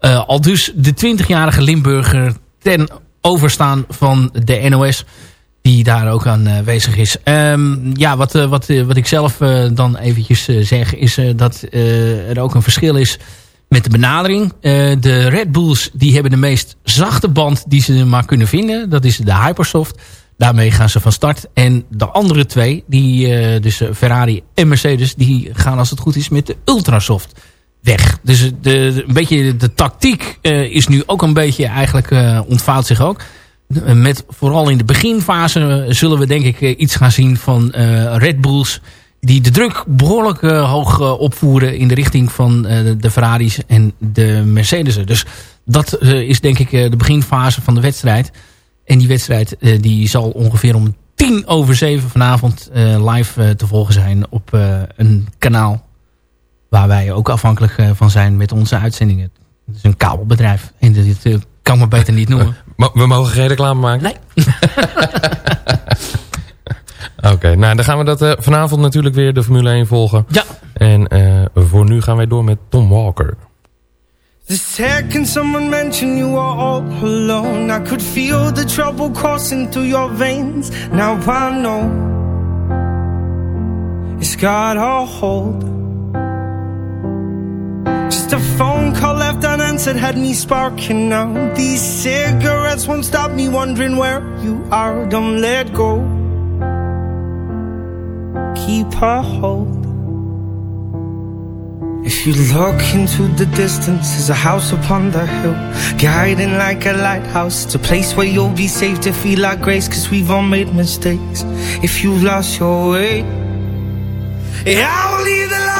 Al dus de 20-jarige Limburger ten overstaan van de NOS, die daar ook aan aanwezig is. Ehm, ja, wat, wat, wat ik zelf dan eventjes zeg, is dat er ook een verschil is met de benadering. Eh, de Red Bulls die hebben de meest zachte band die ze maar kunnen vinden. Dat is de Hypersoft. Daarmee gaan ze van start. En de andere twee, die, eh, dus eh, Ferrari en Mercedes... die gaan als het goed is met de Ultrasoft weg. Dus de, een beetje de tactiek is nu ook een beetje eigenlijk eh, ontvouwt zich ook. Met vooral in de beginfase zullen we denk ik iets gaan zien van Red Bulls die de druk behoorlijk eh, hoog eh, opvoeren in de richting van eh, de Ferraris en de Mercedes'en. Dus dat is denk ik de beginfase van de wedstrijd. En die wedstrijd die zal ongeveer om tien over zeven vanavond live te volgen zijn op een kanaal waar wij ook afhankelijk van zijn met onze uitzendingen. Het is een kabelbedrijf en dit kan me beter niet noemen. We mogen geen reclame maken? Nee. Oké, nou dan gaan we dat eh, vanavond natuurlijk weer de Formule 1 volgen. Ja. En eh, voor nu gaan wij door met Tom Walker. The second someone mentioned you were all alone, I could feel the trouble coursing through your veins. Now I know it's got a hold. Just a phone call left unanswered had me sparking now. These cigarettes won't stop me wondering where you are. Don't let go. Keep a hold. If you look into the distance, there's a house upon the hill, guiding like a lighthouse. It's a place where you'll be safe to feel our grace, cause we've all made mistakes. If you've lost your way, yeah, I will leave the light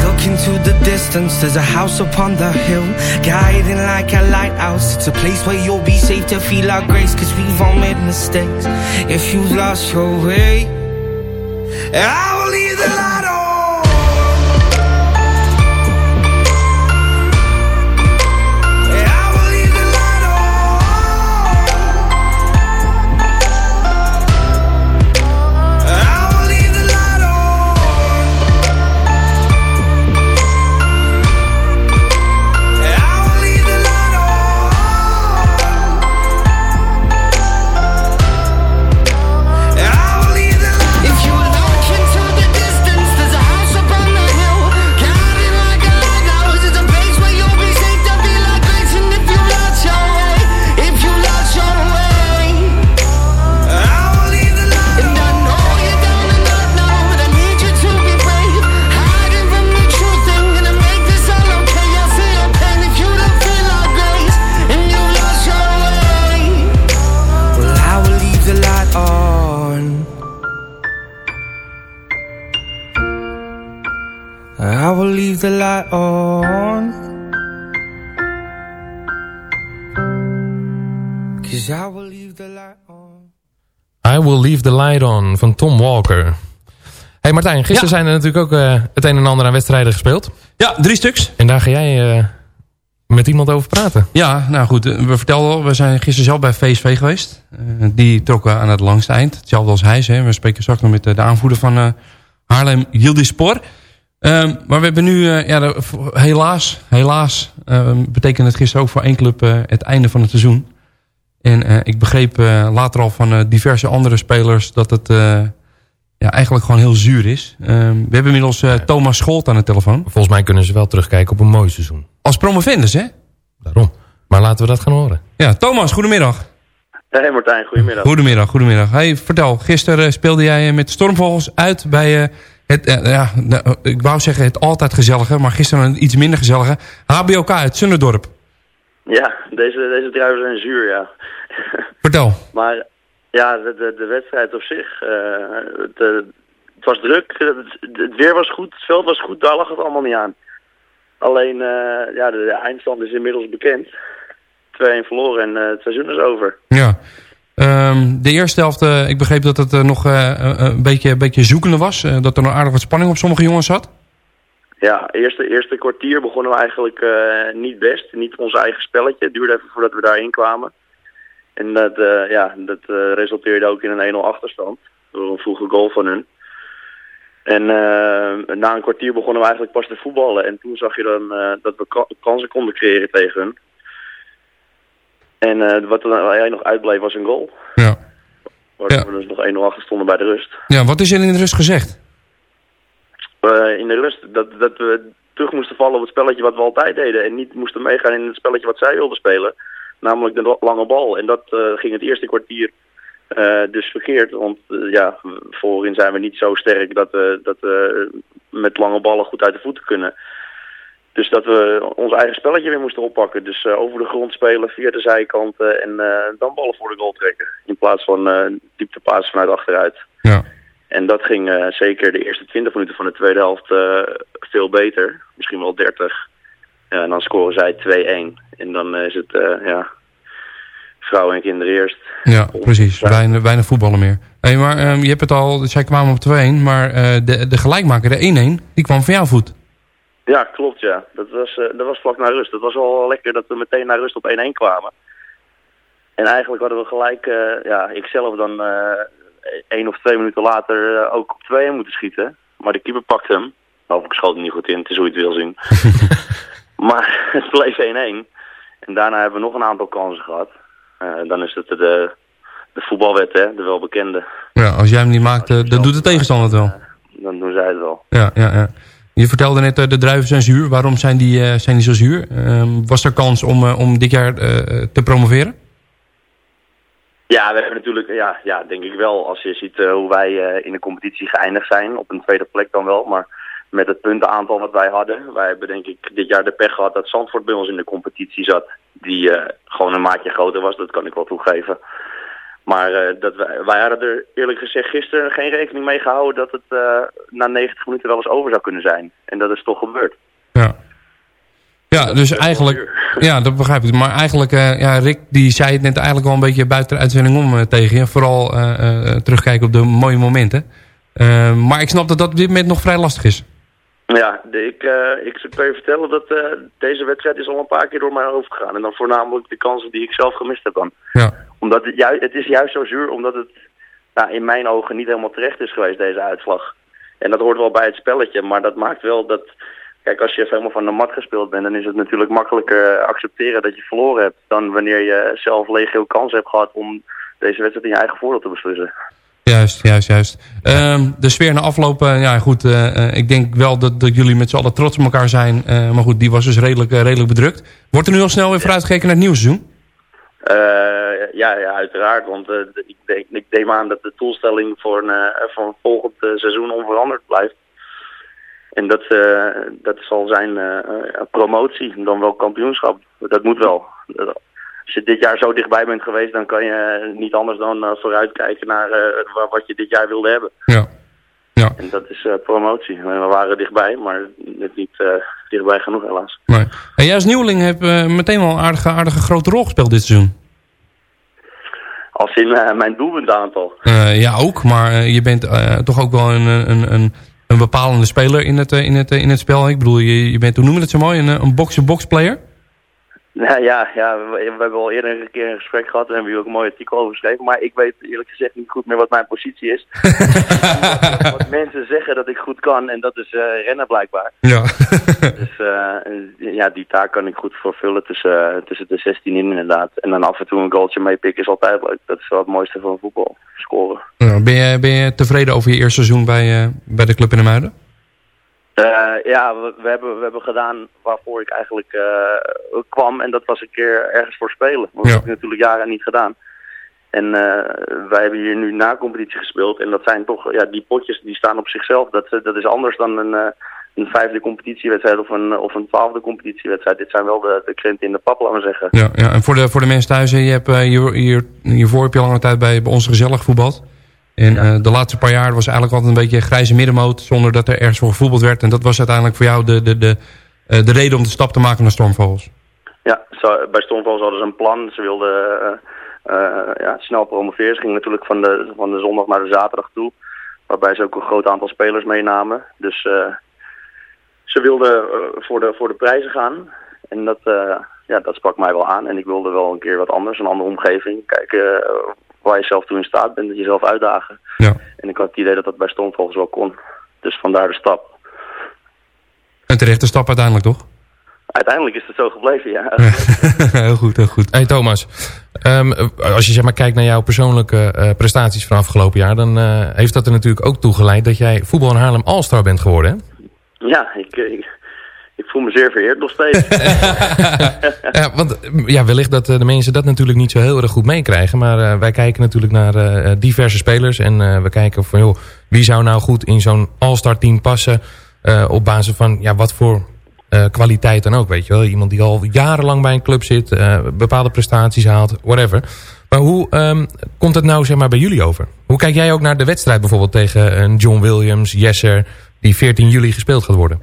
into the distance, there's a house upon the hill, guiding like a lighthouse. It's a place where you'll be safe to feel our grace, cause we've all made mistakes. If you've lost your way, I will leave the light on. Leave the Light On van Tom Walker. hey Martijn, gisteren zijn er natuurlijk ook eh, het een en ander aan wedstrijden gespeeld. Ja, drie stuks. En daar ga jij eh, met iemand over praten. Ja, nou goed. eh, We vertelden al, we zijn gisteren zelf bij VSV geweest. Die trokken aan het langste eind. Hetzelfde als hij. Hè. We spreken straks nog met de aanvoerder van Haarlem, Yildiz Spor. Ehm, maar we hebben nu, ja, de- helaas, helaas ehm, betekent het gisteren ook voor één club het einde van het seizoen. En eh, ik begreep eh, later al van eh, diverse andere spelers dat het eh, ja, eigenlijk gewoon heel zuur is. Ehm, we hebben inmiddels eh, Thomas Scholt aan de telefoon. Volgens mij kunnen ze wel terugkijken op een mooi seizoen. Als promovendus, hè? Daarom. Maar laten we dat gaan horen. Ja, Thomas, goedemiddag. Hey Martijn, goedemiddag. Goedemiddag, goedemiddag. Hey, vertel, gisteren speelde jij met Stormvogels uit bij eh, het, ja, ik wou zeggen het altijd gezellige, maar gisteren een iets minder gezellige, HBOK uit Sunnerdorp. Ja, deze, deze druiven zijn zuur, ja. Vertel. Maar ja, de, de, de wedstrijd op zich, eh, het, eh, het was druk, het, het weer was goed, het veld was goed, daar lag het allemaal niet aan. Alleen, eh, ja, de, de eindstand is inmiddels bekend. 2-1 verloren en het seizoen is over. Ja. Ehm, de eerste helft, ik begreep dat het nog een, beetje, een beetje zoekende was. dat er nog aardig wat spanning op sommige jongens zat. Ja, eerste, eerste kwartier begonnen we eigenlijk eh, niet best. Niet ons eigen spelletje. Het duurde even voordat we daarin kwamen. En dat, eh, ja, dat eh, resulteerde ook in een 1-0 achterstand. Door een vroege goal van hun. En na een kwartier begonnen we eigenlijk pas te voetballen. En toen zag je dan dat we ka- kansen konden creëren tegen hun. En wat er eigenlijk nog uitbleef was een goal. Ja. Waardoor we dus nog 1-0 achter stonden bij de rust. Ja, wat is er in de rust gezegd? Eh, in de rust dat, dat we terug moesten vallen op het spelletje wat we altijd deden. En niet moesten meegaan in het spelletje wat zij wilden spelen. Namelijk de lange bal. En dat eh, ging het eerste kwartier eh, dus verkeerd. Want ja, voorin zijn we niet zo sterk dat we, dat met lange ballen goed uit de voeten kunnen. Dus dat we ons eigen spelletje weer moesten oppakken. Dus over de grond spelen via de zijkanten en dan ballen voor de goal trekken. In plaats van eh dieptepaas vanuit achteruit. Ja. En dat ging eh, zeker de eerste 20 minuten van de tweede helft eh, veel beter. Misschien wel 30. Ja, en dan scoren zij 2-1. En dan is het, eh, ja, vrouwen en kinderen eerst. Ja, precies. Weinig, weinig voetballen meer. Hey, maar ehm, je hebt het al, zij kwamen op 2-1, maar de, de gelijkmaker, de 1-1, die kwam van jouw voet. Ja, klopt ja. Dat was, dat was vlak na rust. Het was wel lekker dat we meteen na rust op 1-1 kwamen. En eigenlijk hadden we gelijk, ja, ik zelf dan één of twee minuten later eh, ook op 2-1 moeten schieten. Maar de keeper pakte hem. Of ik schoot hem niet goed in, het is hoe je het wil zien. maar het bleef 1-1. En daarna hebben we nog een aantal kansen gehad. Eh, dan is het de, de voetbalwet, hè, de welbekende. Ja, als jij hem niet maakt, eh, dan doet de tegenstander het wel. Dan doen zij het wel. Ja, ja, ja. Je vertelde net, eh, de druiven zijn zuur. Waarom zijn die, eh, zijn die zo zuur? Ehm, was er kans om, eh, om dit jaar eh, te promoveren? Ja, we hebben natuurlijk, ja, ja denk ik wel. Als je ziet eh, hoe wij eh, in de competitie geëindigd zijn, op een tweede plek dan wel. Maar met het puntenaantal wat wij hadden, wij hebben denk ik dit jaar de pech gehad dat Zandvoort bij ons in de competitie zat. Die eh, gewoon een maatje groter was, dat kan ik wel toegeven. Maar dat wij, wij hadden er eerlijk gezegd gisteren geen rekening mee gehouden dat het na 90 minuten wel eens over zou kunnen zijn. En dat is toch gebeurd. Ja, dus eigenlijk... Ja, dat begrijp ik. Maar eigenlijk, eh, ja, Rick die zei het net eigenlijk wel een beetje buiten de uitzending om eh, tegen je. Vooral eh, terugkijken op de mooie momenten. Maar ik snap dat dat op dit moment nog vrij lastig is. Ja, ik, ik kan je vertellen dat deze wedstrijd is al een paar keer door mijn hoofd gegaan. En dan voornamelijk de kansen die ik zelf gemist heb dan. Ja. Omdat het, ju het is juist zo zuur, omdat het nou, in mijn ogen niet helemaal terecht is geweest, deze uitslag. En dat hoort wel bij het spelletje, maar dat maakt wel dat... Kijk, als je even helemaal van de mat gespeeld bent, dan is het natuurlijk makkelijker eh, accepteren dat je verloren hebt... dan wanneer je zelf legio kans hebt gehad om deze wedstrijd in je eigen voordeel te beslissen. Juist, juist, juist. Ehm, de sfeer na afloop, eh, ja goed, eh, ik denk wel dat, dat jullie met z'n allen trots op elkaar zijn. Maar goed, die was dus redelijk, redelijk bedrukt. Wordt er nu al snel weer vooruitgekeken naar het nieuwe seizoen? Ja, ja, uiteraard. Want ik, denk, ik neem aan dat de doelstelling voor, een, voor een volgend seizoen onveranderd blijft. En dat, eh, dat zal zijn eh, eh, promotie, dan wel kampioenschap. Dat moet wel. Als je dit jaar zo dichtbij bent geweest, dan kan je niet anders dan vooruitkijken naar wa- wat je dit jaar wilde hebben. Ja. ja. En dat is promotie. We waren dichtbij, maar net niet dichtbij genoeg helaas. Nee. En jij als nieuweling hebt meteen wel een aardige, aardige grote rol gespeeld dit seizoen. Als in mijn doelpuntaantal. Ja, ook. Maar je bent toch ook wel een, een, een, een bepalende speler in het, eh, in het, eh, in het spel. Ik bedoel, je, je bent, hoe noem je het zo mooi, een, eh, een box-to-box player? Ja, ja, ja we, hebben al eerder een keer een gesprek gehad en hebben hier ook een mooi artikel over geschreven. Maar ik weet eerlijk gezegd niet goed meer wat mijn positie is. wat, wat mensen zeggen dat ik goed kan en dat is eh, rennen blijkbaar. Ja. dus eh, ja, die taak kan ik goed vervullen tussen, eh, tussen de 16 in inderdaad. En dan af en toe een goaltje meepikken is altijd leuk. Dat is wel het mooiste van voetbal, scoren. Ben, je, ben je tevreden over je eerste seizoen bij, bij de club in de Muiden? Eh, ja, we, we, hebben, we hebben gedaan waarvoor ik eigenlijk eh, kwam. En dat was een keer ergens voor spelen. Dat heb ik natuurlijk jaren niet gedaan. En eh, wij hebben hier nu na competitie gespeeld. En dat zijn toch, ja, die potjes die staan op zichzelf. Dat, dat is anders dan een, een vijfde competitiewedstrijd of een, of een twaalfde competitiewedstrijd. Dit zijn wel de, de krenten in de pap, laten we zeggen. Ja, ja. en voor de, voor de mensen thuis, je hebt, hier, hier, hiervoor heb je lange tijd bij, bij ons gezellig voetbald. En eh, de laatste paar jaar was eigenlijk altijd een beetje grijze middenmoot... zonder dat er ergens voor gevoetbald werd. En dat was uiteindelijk voor jou de, de, de, eh, de reden om de stap te maken naar Stormvogels. Ja, zo, bij Stormvals hadden ze een plan. Ze wilden eh, ja, snel promoveren. Ze gingen natuurlijk van de, van de zondag naar de zaterdag toe. Waarbij ze ook een groot aantal spelers meenamen. Dus ze wilden voor, de, voor de prijzen gaan. En dat, ja, dat sprak mij wel aan. En ik wilde wel een keer wat anders, een andere omgeving. Kijken waar je zelf toe in staat bent. Dat jezelf uitdagen. Ja. En ik had het idee dat dat bij Stormvogels wel kon. Dus vandaar de stap. Een terechte stap uiteindelijk, toch? Uiteindelijk is het zo gebleven, ja. heel goed, heel goed. Hey Thomas, ehm, als je zeg maar, kijkt naar jouw persoonlijke eh, prestaties van afgelopen jaar... dan eh, heeft dat er natuurlijk ook toe geleid dat jij voetbal in Haarlem All-Star bent geworden. Hè? Ja, ik, ik, ik voel me zeer vereerd nog steeds. Want ja, wellicht dat eh, de mensen dat natuurlijk niet zo heel erg goed meekrijgen. Maar eh, wij kijken natuurlijk naar eh, diverse spelers. En we kijken van, joh, wie zou nou goed in zo'n all-star team passen... op basis van ja, wat voor kwaliteit dan ook, weet je wel. Iemand die al jarenlang bij een club zit, bepaalde prestaties haalt, whatever. Maar hoe ehm, komt het nou zeg maar, bij jullie over? Hoe kijk jij ook naar de wedstrijd bijvoorbeeld tegen een John Williams, Jesser... die 14 juli gespeeld gaat worden?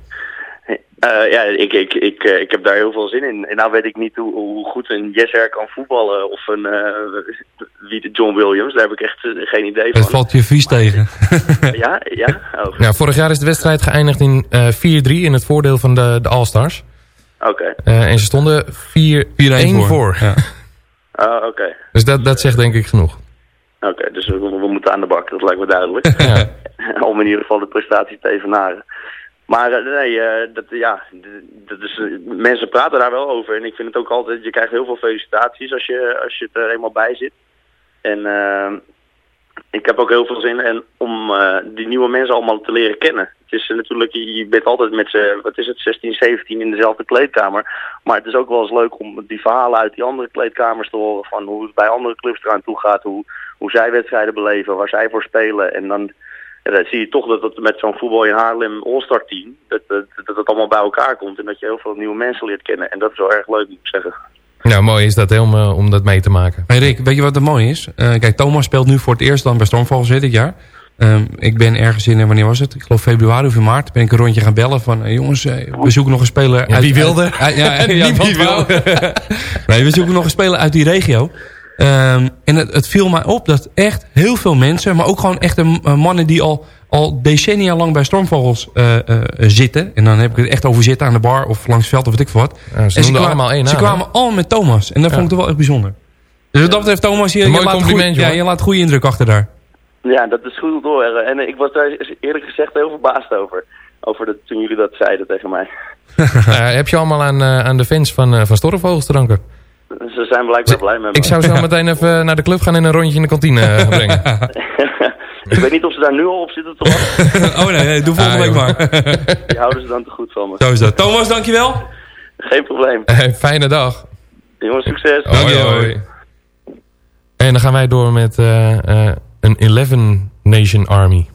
Eh, ja, ik, ik, ik, eh, ik heb daar heel veel zin in. En nou weet ik niet hoe, hoe goed een Jesser kan voetballen of een eh, wie de John Williams. Daar heb ik echt geen idee van. Het valt je vies tegen. Ja, ja. Oh, Ja, vorig jaar is de wedstrijd geëindigd in eh 4-3 in het voordeel van de, de All-Stars. Oké. Eh, en ze stonden 4-1 voor. voor. Ja. Ah, oké. Dus dat, dat zegt denk ik genoeg. Oké, dus we, we moeten aan de bak, dat lijkt me duidelijk. Om in ieder geval de prestatie te evenaren. Maar eh, nee, eh, dat, ja, dat is, eh, mensen praten daar wel over. En ik vind het ook altijd, je krijgt heel veel felicitaties als je, als je er eenmaal bij zit. En eh, ik heb ook heel veel zin in om die nieuwe mensen allemaal te leren kennen. Het is natuurlijk, je bent altijd met z'n, wat is het, 16, 17 in dezelfde kleedkamer. Maar het is ook wel eens leuk om die verhalen uit die andere kleedkamers te horen. Van hoe het bij andere clubs eraan toe gaat. Hoe, hoe zij wedstrijden beleven, waar zij voor spelen. En dan, ja, dan zie je toch dat het met zo'n voetbal in Haarlem All-Star team. Dat, dat, dat het allemaal bij elkaar komt. En dat je heel veel nieuwe mensen leert kennen. En dat is wel erg leuk moet ik zeggen. Nou, mooi is dat om, eh, om dat mee te maken. Hey Rick, weet je wat er mooi is? Eh, kijk, Thomas speelt nu voor het eerst dan bij Stormvogels dit jaar. Ehm, ik ben ergens in, eh, wanneer was het? Ik geloof februari of in maart. Ben ik een rondje gaan bellen van... jongens, we zoeken nog een speler Ja, uit... wie wilde? uit- uit- ja, ja, wie wil. nee, we zoeken nog een speler uit die regio. Ehm, en het, het viel mij op dat echt heel veel mensen... maar ook gewoon echte eh, mannen die al, al decennia lang bij Stormvogels eh, eh, zitten... en dan heb ik het echt over zitten aan de bar of langs het veld of weet ik wat. Ja, ze En noemden kwamen- allemaal één Ze kwamen allemaal met Thomas. En dat vond ik toch wel echt bijzonder. Dus wat dat betreft, Thomas, je, laat, goeie, ja, je laat goede indruk achter daar. Ja, dat is goed horen. En ik was daar eerlijk gezegd heel verbaasd over. Over dat, toen jullie dat zeiden tegen mij. Heb je allemaal aan, aan de fans van, van Stormvogels te danken? Ze zijn blijkbaar blij met me. Ik zou zo meteen even naar de club gaan en een rondje in de kantine eh, brengen. ik weet niet of ze daar nu al op zitten te wachten. oh nee, nee doe volgende Ah, week maar. Die houden ze dan te goed van me. Zo is dat. Thomas, dankjewel. Geen probleem. Eh, Fijne dag. Jongens, succes. Hoi, hoi. En dan gaan wij door met eh, eh, een 11 Nation Army.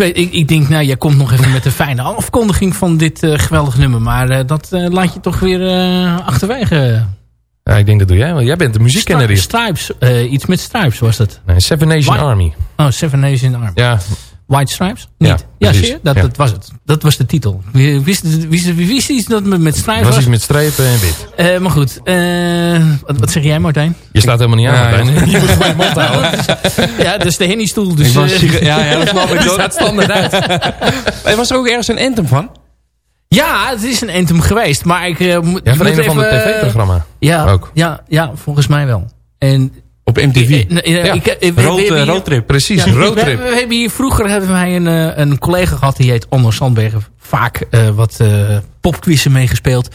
Ik, weet, ik, ik denk, nou, jij komt nog even met een fijne afkondiging van dit uh, geweldig nummer. Maar uh, dat uh, laat je toch weer achterwege. Ja, ik denk dat doe jij wel. Jij bent de muziekkenner hier. Stripes, iets met Stripes was het. Nee, Seven Nation Army. Oh, Seven Nation Army. Ja. White Stripes? Niet? Ja, ja zie je? Dat, ja. dat was het. Dat was de titel. Wie wist, wie, wie wist iets dat het met stripes was? was iets met strepen en wit. Uh, maar goed. Uh, wat, wat, zeg jij Martijn? Je staat helemaal niet aan ja, Martijn. Je moet gewoon je mond houden. ja, dat is de Henny-stoel. Dus, was, uh, ja, ja, dat snap ik. Die staat standaard uit. er was er ook ergens een anthem van? Ja, het is een anthem geweest. Maar ik uh, moet Ja, van een of ander tv-programma. Ja, ook. Ja, ja, volgens mij wel. En op MTV. Ja, ik, ik, road, uh, roadtrip. Precies, ja, roadtrip. We, we, hebben hier, vroeger hebben wij een, uh, een collega gehad, die heet Onno Sandbergen. Vaak uh, wat popquizzen meegespeeld.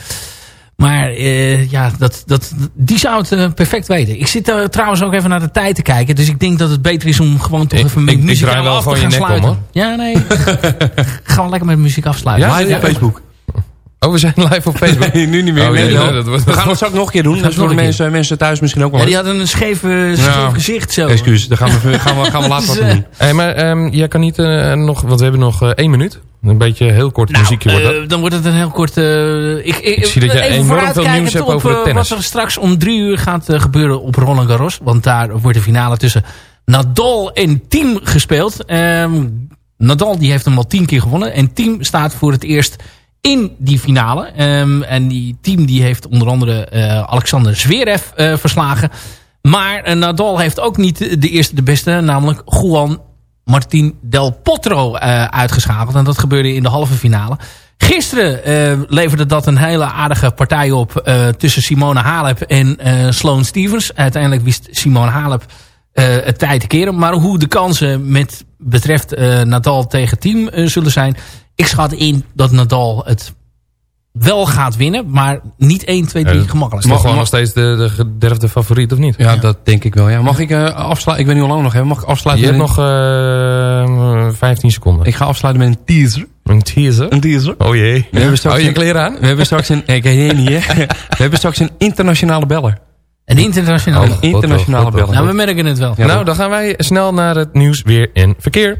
Maar ja, dat, dat, die zou het perfect weten. Ik zit trouwens ook even naar de tijd te kijken. Dus ik denk dat het beter is om gewoon toch even met muziek af te gaan sluiten. om. Ja, nee. gaan we lekker met muziek afsluiten. Ja, op Facebook. Oh, we zijn live op Facebook. nee, nu niet meer. Oh, nee, nee, nee, dat wordt- we gaan het straks nog een keer doen. Dat is voor de mensen, mensen thuis misschien ook wel. Ja, die hadden een scheef, uh, scheef Ja. gezicht zo. Excuus, daar gaan we, gaan we, gaan we later wat Dus, eh, doen. Hey, maar ehm, jij kan niet eh, nog, want we hebben nog eh, één minuut. Een beetje heel kort Nou, muziekje wordt dat. eh, dan wordt het een heel kort... eh, ik, ik, Ik zie dat jij enorm veel nieuws hebt op, over de eh, tennis. Wat er straks om drie uur gaat eh, gebeuren op Roland Garros. Want daar wordt de finale tussen Nadal en Team gespeeld. Ehm, Nadal die heeft hem al tien keer gewonnen. En Team staat voor het eerst in die finale. Ehm, en die team die heeft onder andere eh, Alexander Zverev eh, verslagen. Maar eh, Nadal heeft ook niet de eerste de beste. Namelijk Juan Martín Del Potro uitgeschakeld. En dat gebeurde in de halve finale. Gisteren leverde dat een hele aardige partij op tussen Simone Halep en Sloane Stevens. Uiteindelijk wist Simone Halep het tijd te keren. Maar hoe de kansen met betreft Nadal tegen team zullen zijn. Ik schat in dat Nadal het wel gaat winnen. Maar niet 1, 2, 3 Eh, gemakkelijk. Toch gewoon nog steeds de, de gederfde favoriet, of niet? Ja, dat denk ik wel. Ja. Mag ik uh, afsluiten? Ik weet niet hoe lang nog hebben. Mag ik afsluiten? Je hebt met nog uh, 15 seconden. Ik ga afsluiten met een teaser. Een teaser? Een teaser. Oh jee. We hebben straks Hou je een- kleren aan? We hebben straks een... Ik weet niet, hè. We hebben straks een internationale beller. Een internationale. Internationale goed, goed, beller. Nou, we merken het wel. Ja, nou, dan gaan wij snel naar het nieuws weer in verkeer.